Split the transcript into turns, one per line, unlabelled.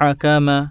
حكما